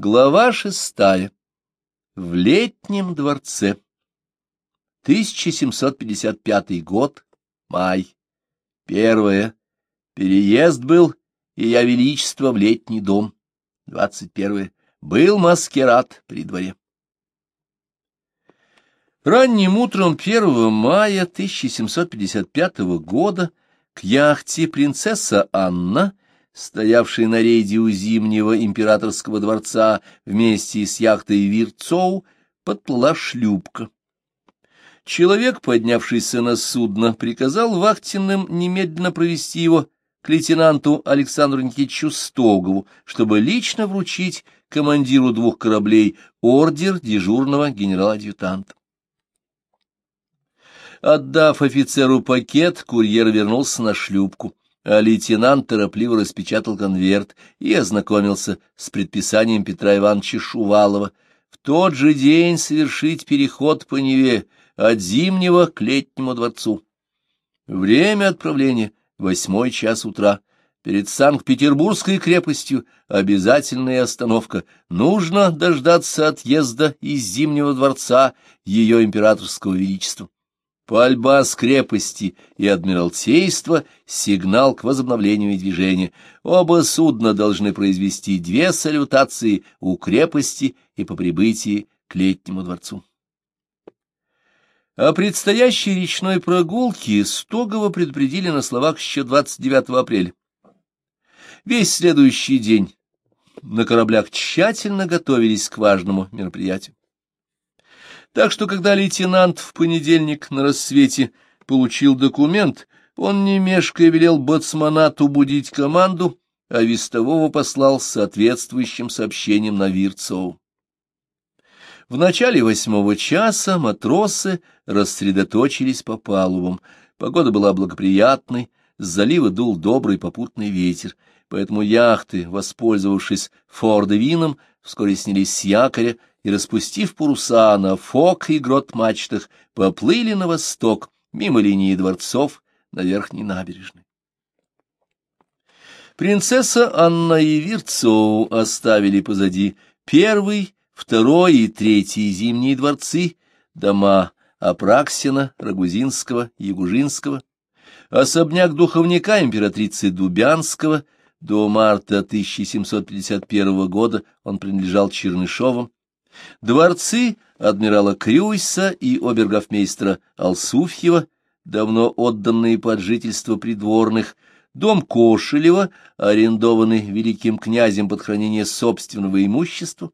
Глава шестая. В летнем дворце. 1755 год. Май. Первое. Переезд был, и я величество в летний дом. 21. Был маскирад при дворе. Ранним утром 1 мая 1755 года к яхте принцесса Анна, стоявшей на рейде у Зимнего императорского дворца вместе с яхтой Вирцоу, подплыла шлюпка. Человек, поднявшийся на судно, приказал вахтенным немедленно провести его к лейтенанту Александру Никитичу Стогову, чтобы лично вручить командиру двух кораблей ордер дежурного генерала-адъютанта. Отдав офицеру пакет, курьер вернулся на шлюпку, а лейтенант торопливо распечатал конверт и ознакомился с предписанием Петра Ивановича Шувалова в тот же день совершить переход по Неве от Зимнего к Летнему дворцу. Время отправления — восьмой час утра. Перед Санкт-Петербургской крепостью обязательная остановка. Нужно дождаться отъезда из Зимнего дворца ее императорского величества. Пальба с крепости и адмиралтейства — сигнал к возобновлению движения. Оба судна должны произвести две салютации у крепости и по прибытии к летнему дворцу. О предстоящей речной прогулке Стогова предупредили на словах еще 29 апреля. Весь следующий день на кораблях тщательно готовились к важному мероприятию. Так что, когда лейтенант в понедельник на рассвете получил документ, он, не мешкая, велел боцманату будить команду, а вестового послал с соответствующим сообщением на Вирцоу. В начале восьмого часа матросы рассредоточились по палубам. Погода была благоприятной, с залива дул добрый попутный ветер, поэтому яхты, воспользовавшись фордовином, вскоре снялись с якоря и, распустив паруса на фок и грот-мачтах, поплыли на восток, мимо линии дворцов, на верхней набережной. Принцесса Анна и Вирцоу оставили позади первый, второй и третий зимние дворцы, дома Апраксина, Рагузинского, Ягужинского, особняк духовника императрицы Дубянского, до марта 1751 года он принадлежал Чернышовым, Дворцы адмирала Крюйса и обергофмейстера Алсуфьева, давно отданные под жительство придворных, дом Кошелева, арендованный великим князем под хранение собственного имущества.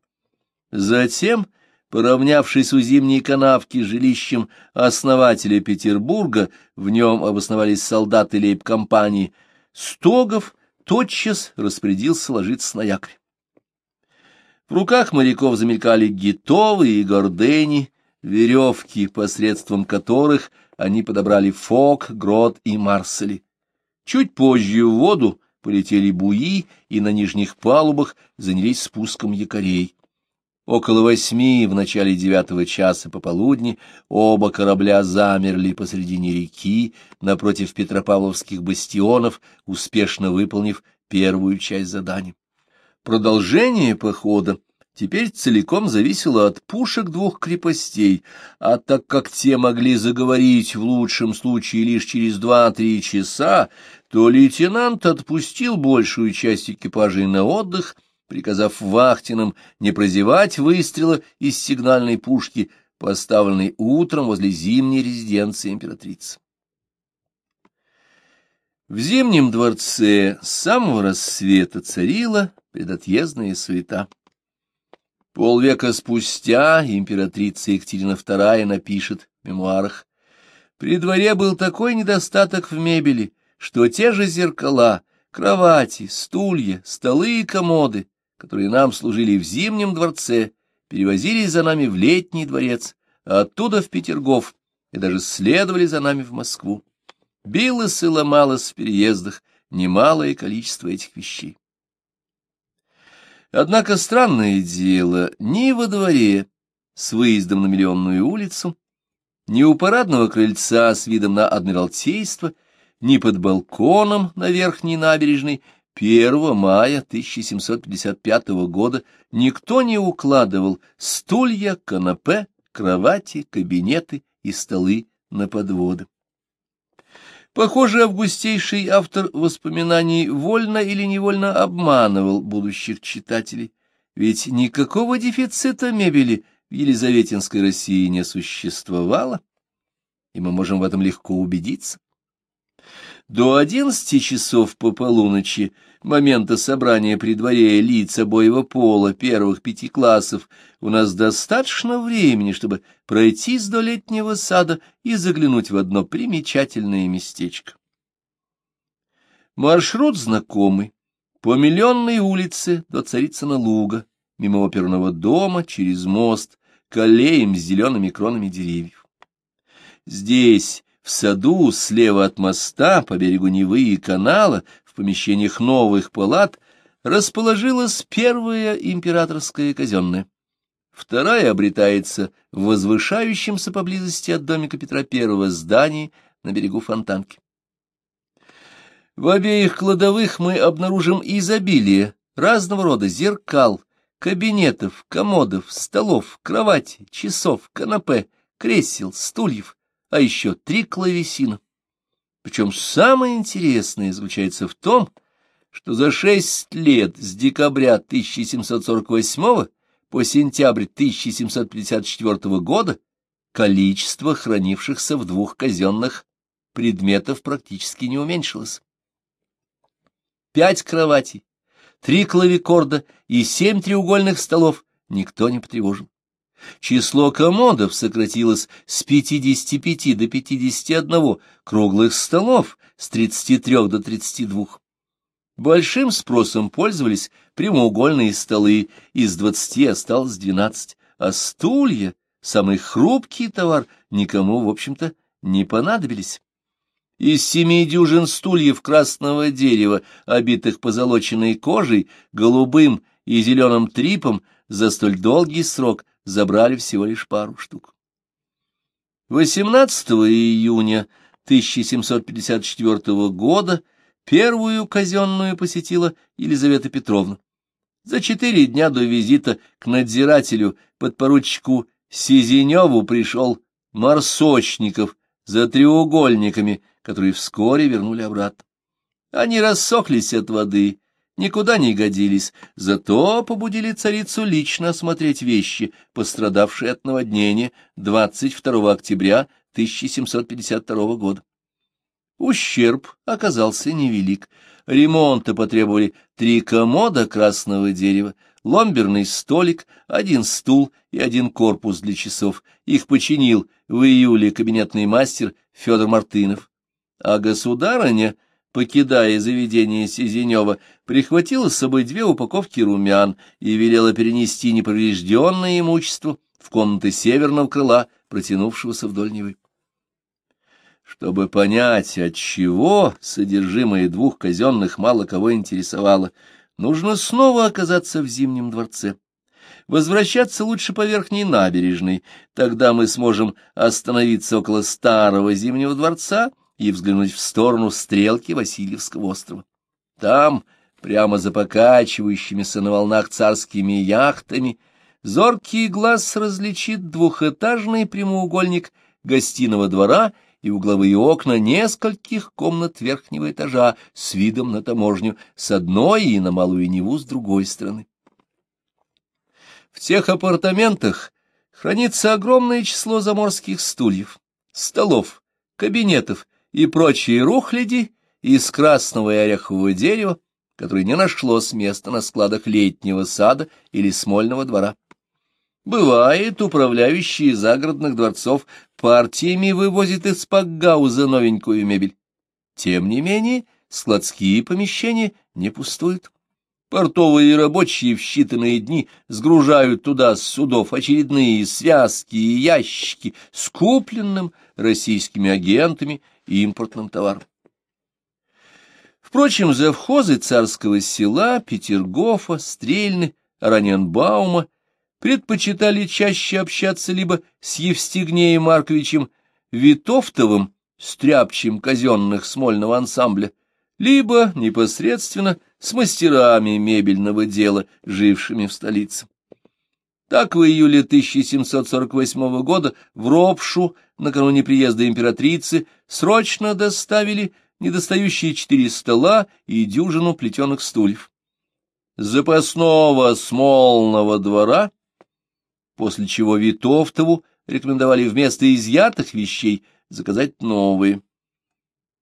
Затем, поравнявшись у зимней канавки жилищем основателя Петербурга, в нем обосновались солдаты лейб-компании, Стогов тотчас распорядился ложиться на якорь. В руках моряков замелькали гитовы и гордени, веревки, посредством которых они подобрали фок, грот и марсели. Чуть позже в воду полетели буи, и на нижних палубах занялись спуском якорей. Около восьми в начале девятого часа пополудни оба корабля замерли посредине реки напротив Петропавловских бастионов, успешно выполнив первую часть задания. Продолжение похода теперь целиком зависело от пушек двух крепостей, а так как те могли заговорить в лучшем случае лишь через два-три часа, то лейтенант отпустил большую часть экипажей на отдых, приказав вахтенам не прозевать выстрела из сигнальной пушки, поставленной утром возле зимней резиденции императрицы. В Зимнем дворце с самого рассвета царила предотъездная суета. Полвека спустя императрица Екатерина II напишет в мемуарах, «При дворе был такой недостаток в мебели, что те же зеркала, кровати, стулья, столы и комоды, которые нам служили в Зимнем дворце, перевозились за нами в Летний дворец, а оттуда в Петергоф, и даже следовали за нами в Москву. Билось и ломалось в переездах немалое количество этих вещей. Однако странное дело, ни во дворе с выездом на Миллионную улицу, ни у парадного крыльца с видом на Адмиралтейство, ни под балконом на верхней набережной 1 мая 1755 года никто не укладывал стулья, канапе, кровати, кабинеты и столы на подводы. Похоже, августейший автор воспоминаний вольно или невольно обманывал будущих читателей, ведь никакого дефицита мебели в Елизаветинской России не существовало, и мы можем в этом легко убедиться. До одиннадцати часов по полуночи, момента собрания при дворе лиц обоего пола первых пяти классов, у нас достаточно времени, чтобы пройти с летнего сада и заглянуть в одно примечательное местечко. Маршрут знакомый. По Миллионной улице до Царицына луга, мимо оперного дома, через мост, к аллеям с зелеными кронами деревьев. Здесь, в саду, слева от моста, по берегу Невы и канала, в помещениях новых палат, расположилась первая императорская казенная. Вторая обретается в возвышающемся поблизости от домика Петра I здании на берегу Фонтанки. В обеих кладовых мы обнаружим изобилие разного рода зеркал, кабинетов, комодов, столов, кровати, часов, канапе, кресел, стульев, а еще три клавесина. Причем самое интересное заключается в том, что за шесть лет с декабря 1748 по сентябрь 1754 года количество хранившихся в двух казенных предметов практически не уменьшилось. Пять кроватей, три клавикорда и семь треугольных столов никто не потревожил. Число комодов сократилось с 55 до 51, круглых столов с 33 до 32. Большим спросом пользовались прямоугольные столы, из 20 осталось 12, а стулья, самый хрупкий товар, никому, в общем-то, не понадобились. Из семи дюжин стульев красного дерева, обитых позолоченной кожей, голубым и зеленым трипом, за столь долгий срок забрали всего лишь пару штук. 18 июня 1754 года первую казенную посетила Елизавета Петровна. За четыре дня до визита к надзирателю подпоручику Сизеневу пришел Марсочников за треугольниками, которые вскоре вернули обратно. Они рассохлись от воды, никуда не годились, зато побудили царицу лично осмотреть вещи, пострадавшие от наводнения 22 октября 1752 года. Ущерб оказался невелик. Ремонта потребовали три комода красного дерева, ломберный столик, один стул и один корпус для часов. Их починил в июле кабинетный мастер Федор Мартынов. А государыня покидая заведение Сизенева, прихватила с собой две упаковки румян и велела перенести неповрежденное имущество в комнаты северного крыла, протянувшегося вдоль Невы. Чтобы понять, от чего содержимое двух казенных мало кого интересовало, нужно снова оказаться в Зимнем дворце. Возвращаться лучше по верхней набережной, тогда мы сможем остановиться около старого Зимнего дворца — и взглянуть в сторону стрелки Васильевского острова. Там, прямо за покачивающимися на волнах царскими яхтами, зоркий глаз различит двухэтажный прямоугольник гостиного двора и угловые окна нескольких комнат верхнего этажа с видом на таможню с одной и на Малую Неву с другой стороны. В тех апартаментах хранится огромное число заморских стульев, столов, кабинетов и прочие рухляди из красного и орехового дерева, которое не нашлось места на складах летнего сада или смольного двора. Бывает, управляющие загородных дворцов партиями вывозят из Пакгауза новенькую мебель. Тем не менее, складские помещения не пустуют. Портовые рабочие в считанные дни сгружают туда с судов очередные связки и ящики с купленным российскими агентами импортным товаром. Впрочем, завхозы царского села, Петергофа, Стрельны, Раненбаума предпочитали чаще общаться либо с Евстигнеем Марковичем Витовтовым, стряпчим казенных смольного ансамбля, либо непосредственно с мастерами мебельного дела, жившими в столице. Так в июле 1748 года в Ропшу, накануне приезда императрицы, срочно доставили недостающие четыре стола и дюжину плетеных стульев. Запасного смолного двора, после чего Витовтову рекомендовали вместо изъятых вещей заказать новые.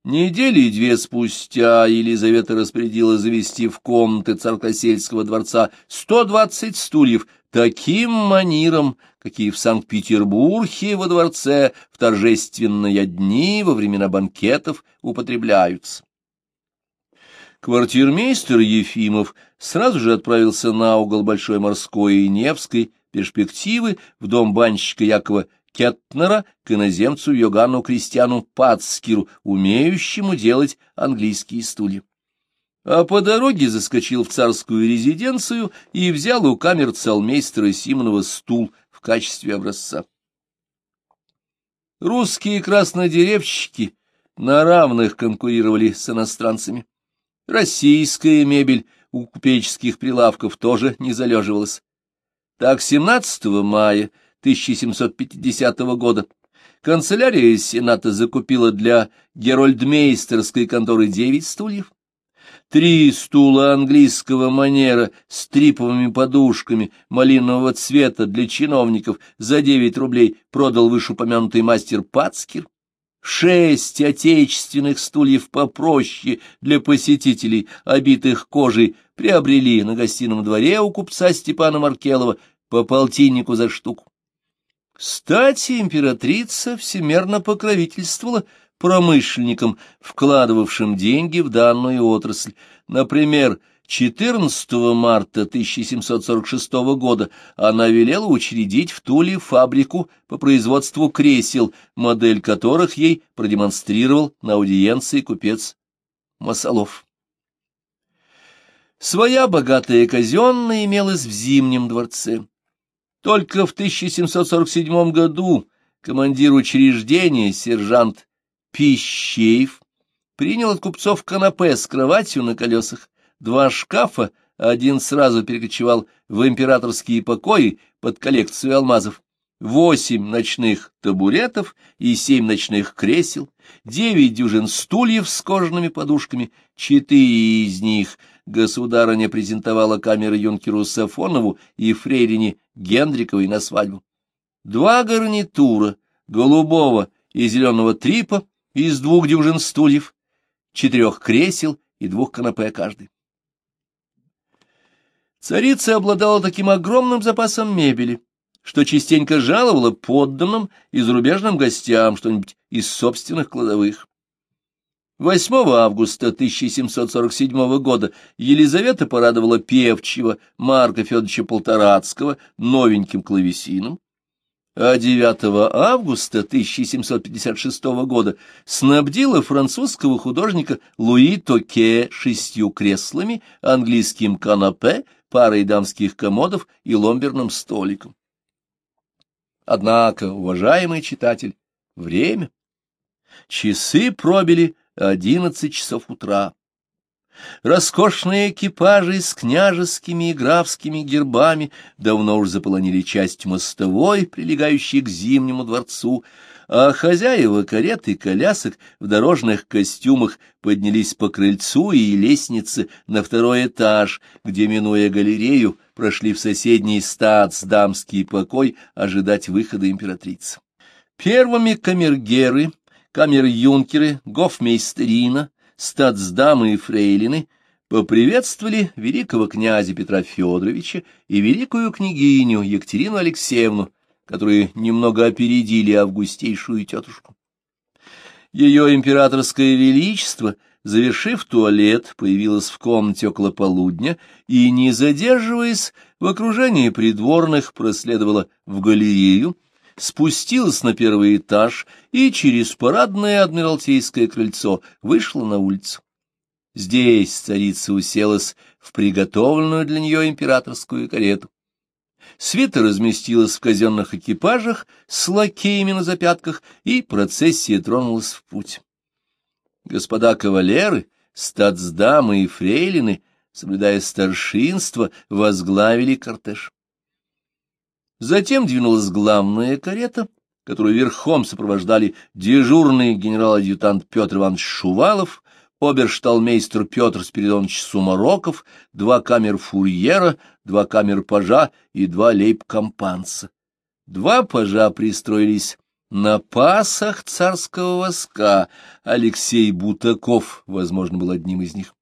Недели две спустя Елизавета распорядила завести в комнаты царкосельского дворца 120 стульев таким манером, какие в Санкт-Петербурге во дворце в торжественные дни во времена банкетов употребляются. Квартирмейстер Ефимов сразу же отправился на угол Большой Морской и Невской перспективы в дом банщика Якова Кетнера к иноземцу Йоганну Кристиану Пацкиру, умеющему делать английские стулья. А по дороге заскочил в царскую резиденцию и взял у камер цалмейстера Симонова стул в качестве образца. Русские краснодеревщики на равных конкурировали с иностранцами. Российская мебель у купеческих прилавков тоже не залеживалась. Так, 17 мая 1750 года канцелярия Сената закупила для герольдмейстерской конторы девять стульев, три стула английского манера с триповыми подушками малинового цвета для чиновников за девять рублей продал вышеупомянутый мастер Пацкер, шесть отечественных стульев попроще для посетителей, обитых кожей, приобрели на гостином дворе у купца Степана Маркелова по полтиннику за штуку. Кстати, императрица всемерно покровительствовала промышленникам, вкладывавшим деньги в данную отрасль. Например, 14 марта 1746 года она велела учредить в Туле фабрику по производству кресел, модель которых ей продемонстрировал на аудиенции купец Масолов. Своя богатая казенная имелась в Зимнем дворце. Только в 1747 году командир учреждения, сержант Пищеев, принял от купцов канапе с кроватью на колесах, два шкафа, один сразу перекочевал в императорские покои под коллекцию алмазов, восемь ночных табуретов и семь ночных кресел, девять дюжин стульев с кожаными подушками, четыре из них государыня презентовала камеры юнкеру Сафонову и фрейрине Гендриковой на свадьбу. Два гарнитура, голубого и зеленого трипа, из двух дюжин стульев, четырех кресел и двух канапе каждый. Царица обладала таким огромным запасом мебели, что частенько жаловала подданным и зарубежным гостям что-нибудь из собственных кладовых. 8 августа 1747 года Елизавета порадовала певчего Марка Федоровича Полторацкого новеньким клавесином, а 9 августа 1756 года снабдила французского художника Луи Токе шестью креслами, английским канапе, парой дамских комодов и ломберным столиком. Однако, уважаемый читатель, время. Часы пробили одиннадцать часов утра. Роскошные экипажи с княжескими и графскими гербами давно уж заполонили часть мостовой, прилегающей к Зимнему дворцу, а хозяева карет и колясок в дорожных костюмах поднялись по крыльцу и лестнице на второй этаж, где, минуя галерею, прошли в соседний статс-дамский покой ожидать выхода императрицы. Первыми камергеры камер-юнкеры, гофмейстерина, статсдамы и фрейлины поприветствовали великого князя Петра Федоровича и великую княгиню Екатерину Алексеевну, которые немного опередили августейшую тетушку. Ее императорское величество, завершив туалет, появилась в комнате около полудня и, не задерживаясь в окружении придворных, проследовала в галерею, спустилась на первый этаж и через парадное адмиралтейское крыльцо вышла на улицу. Здесь царица уселась в приготовленную для нее императорскую карету. Свита разместилась в казенных экипажах с лакеями на запятках, и процессия тронулась в путь. Господа кавалеры статсдамы и фрейлины, соблюдая старшинство, возглавили кортеж. Затем двинулась главная карета, которую верхом сопровождали дежурный генерал-адъютант Петр Иванович Шувалов, обершталмейстер Петр Спиридонович Сумароков, два камер-фурьера, два камер-пажа и два лейб-компанца. Два пажа пристроились на пасах царского воска. Алексей Бутаков, возможно, был одним из них.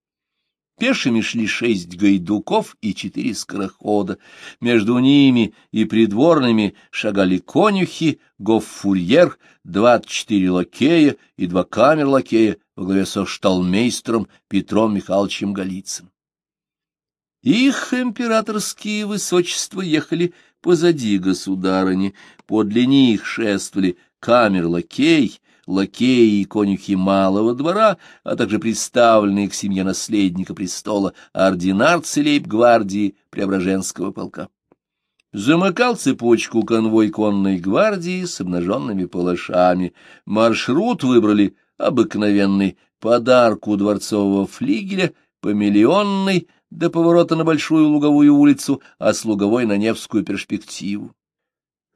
Пешими шли шесть гайдуков и четыре скорохода. Между ними и придворными шагали конюхи, гоффурьер, двадцать четыре лакея и два камер-лакея во главе со шталмейстером Петром Михайловичем Голицыным. Их императорские высочества ехали позади государыни, подле них шествовали камер-лакей, лакеи и конюхи малого двора, а также представленные к семье наследника престола ординарцы лейб-гвардии Преображенского полка. Замыкал цепочку конвой конной гвардии с обнаженными палашами. Маршрут выбрали обыкновенный, подарку дворцового флигеля, по миллионной, до поворота на Большую Луговую улицу, а с Луговой на Невскую перспективу.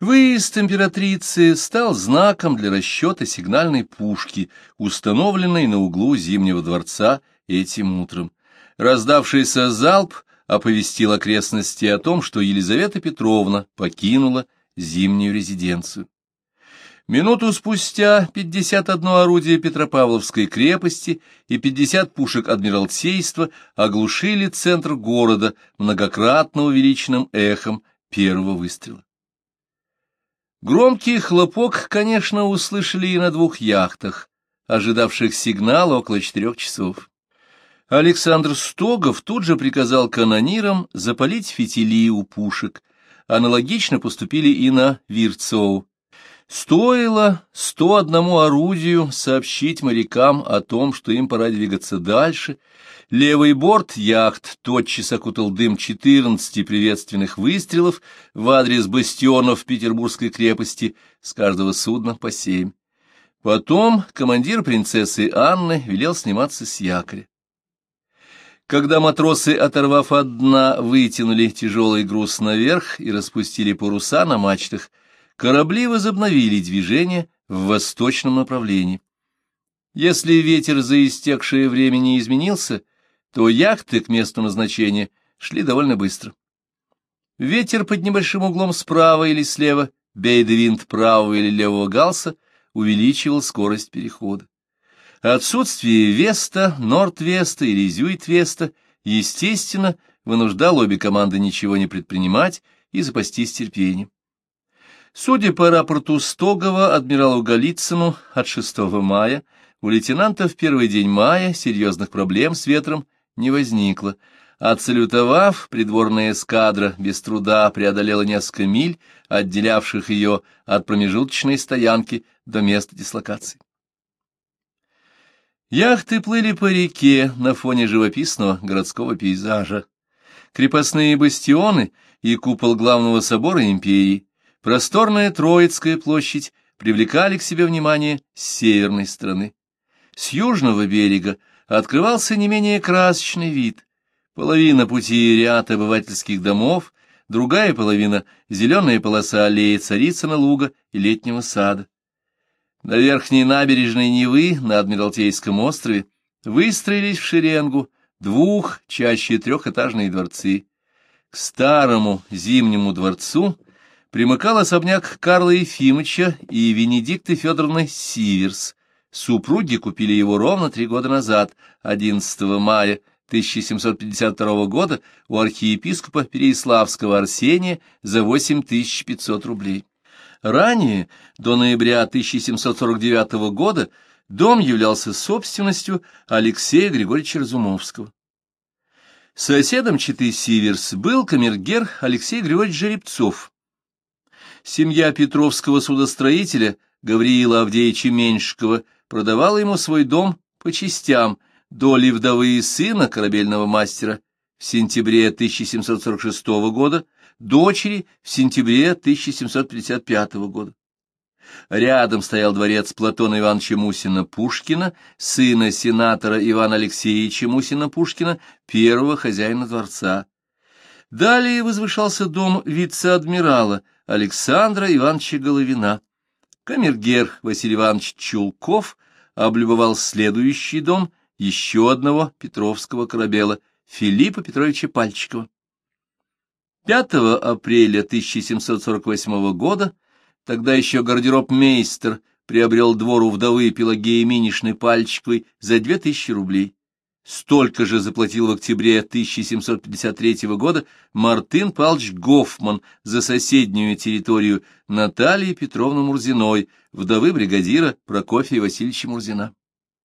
Выезд императрицы стал знаком для расчета сигнальной пушки, установленной на углу Зимнего дворца этим утром. Раздавшийся залп оповестил окрестности о том, что Елизавета Петровна покинула зимнюю резиденцию. Минуту спустя 51 орудие Петропавловской крепости и 50 пушек Адмиралтейства оглушили центр города многократно увеличенным эхом первого выстрела. Громкий хлопок, конечно, услышали и на двух яхтах, ожидавших сигнала около четырех часов. Александр Стогов тут же приказал канонирам запалить фитили у пушек. Аналогично поступили и на Вирцоу. Стоило сто одному орудию сообщить морякам о том, что им пора двигаться дальше. Левый борт яхт тотчас окутал дым четырнадцати приветственных выстрелов в адрес бастионов Петербургской крепости, с каждого судна по семь. Потом командир принцессы Анны велел сниматься с якоря. Когда матросы, оторвав от дна, вытянули тяжелый груз наверх и распустили паруса на мачтах, корабли возобновили движение в восточном направлении. Если ветер за истекшее время не изменился, то яхты к месту назначения шли довольно быстро. Ветер под небольшим углом справа или слева, бейдевинт правого или левого галса, увеличивал скорость перехода. Отсутствие веста, норд-веста или зюит-веста, естественно, вынуждало обе команды ничего не предпринимать и запастись терпением. Судя по рапорту Стогова адмиралу Голицыну от 6 мая, у лейтенанта в первый день мая серьезных проблем с ветром не возникло. Отсалютовав, придворная эскадра без труда преодолела несколько миль, отделявших ее от промежуточной стоянки до места дислокации. Яхты плыли по реке на фоне живописного городского пейзажа. Крепостные бастионы и купол главного собора империи Просторная Троицкая площадь привлекали к себе внимание с северной стороны. С южного берега открывался не менее красочный вид. Половина пути ряд обывательских домов, другая половина — зеленая полоса аллеи Царицына луга и летнего сада. На верхней набережной Невы на Адмиралтейском острове выстроились в шеренгу двух, чаще трехэтажные дворцы. К старому зимнему дворцу примыкал особняк Карла Ефимовича и Венедикты Федоровны Сиверс. Супруги купили его ровно три года назад, 11 мая 1752 года, у архиепископа Переяславского Арсения за 8500 рублей. Ранее, до ноября 1749 года, дом являлся собственностью Алексея Григорьевича Разумовского. Соседом Читы Сиверс был камергер Алексей Григорьевич Жеребцов, Семья Петровского судостроителя Гавриила Авдеевича Меньшикова продавала ему свой дом по частям, доли вдовы и сына корабельного мастера в сентябре 1746 года, дочери в сентябре 1755 года. Рядом стоял дворец Платона Ивановича Мусина-Пушкина, сына сенатора Ивана Алексеевича Мусина-Пушкина, первого хозяина дворца. Далее возвышался дом вице-адмирала Александра Ивановича Головина. Камергер Василий Иванович Чулков облюбовал следующий дом еще одного петровского корабела Филиппа Петровича Пальчикова. 5 апреля 1748 года Тогда еще гардероб-мейстер приобрел двор у вдовы Пелагеи Минишной Пальчиковой за две тысячи рублей. Столько же заплатил в октябре 1753 года Мартын Павлович Гофман за соседнюю территорию Натальи Петровны Мурзиной, вдовы бригадира Прокофия Васильевича Мурзина.